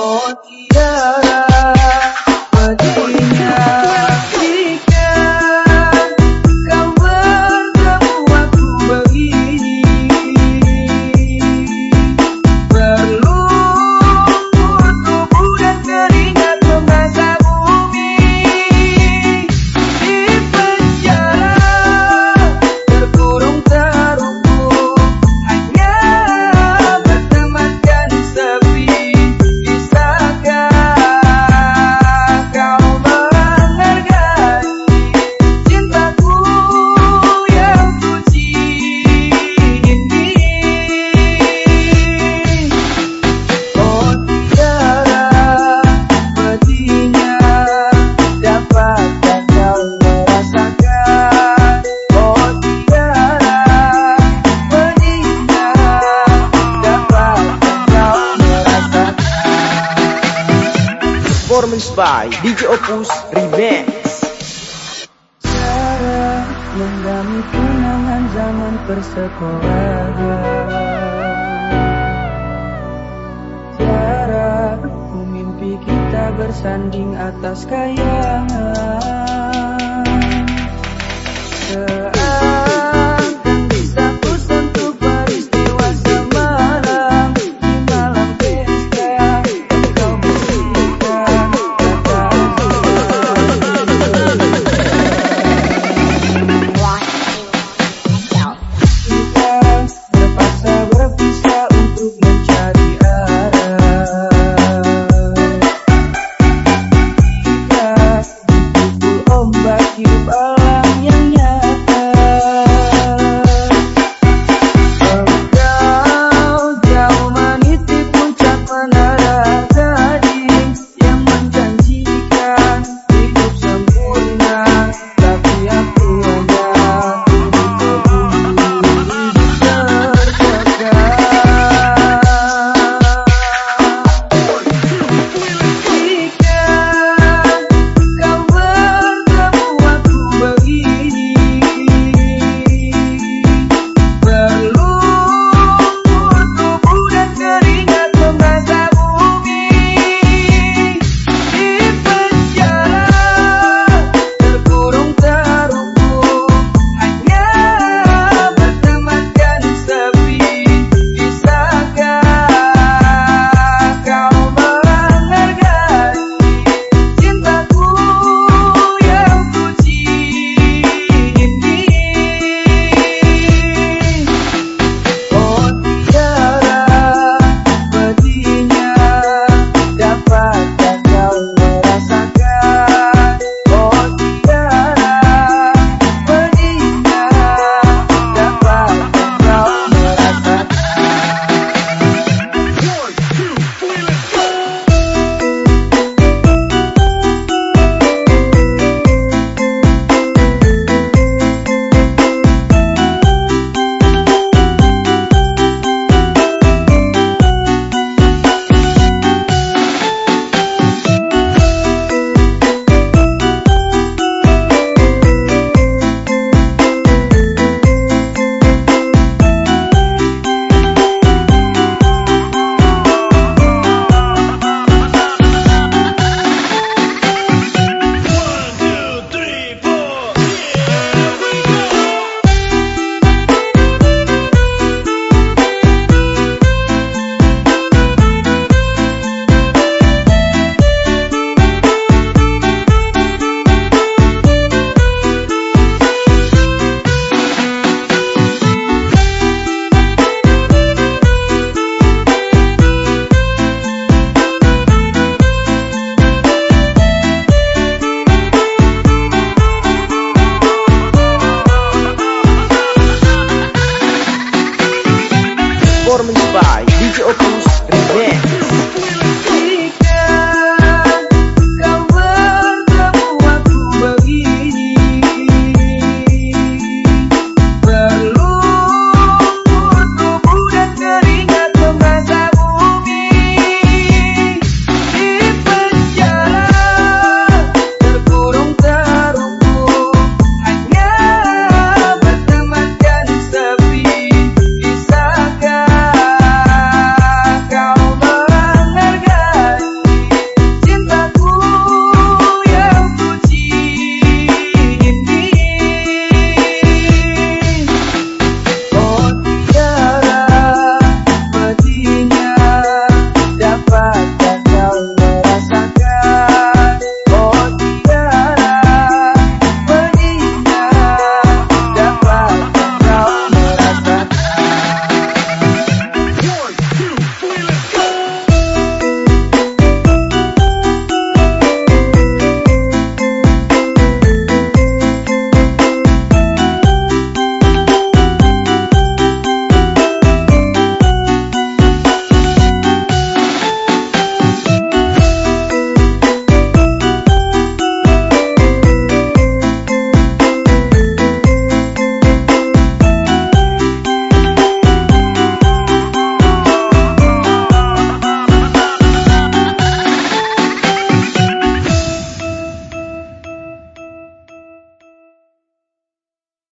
Oh, dear. Performance by DJ Opus Remix. Cara mendami kenangan zaman persekolahan Cara ku mimpi kita bersanding atas kayangan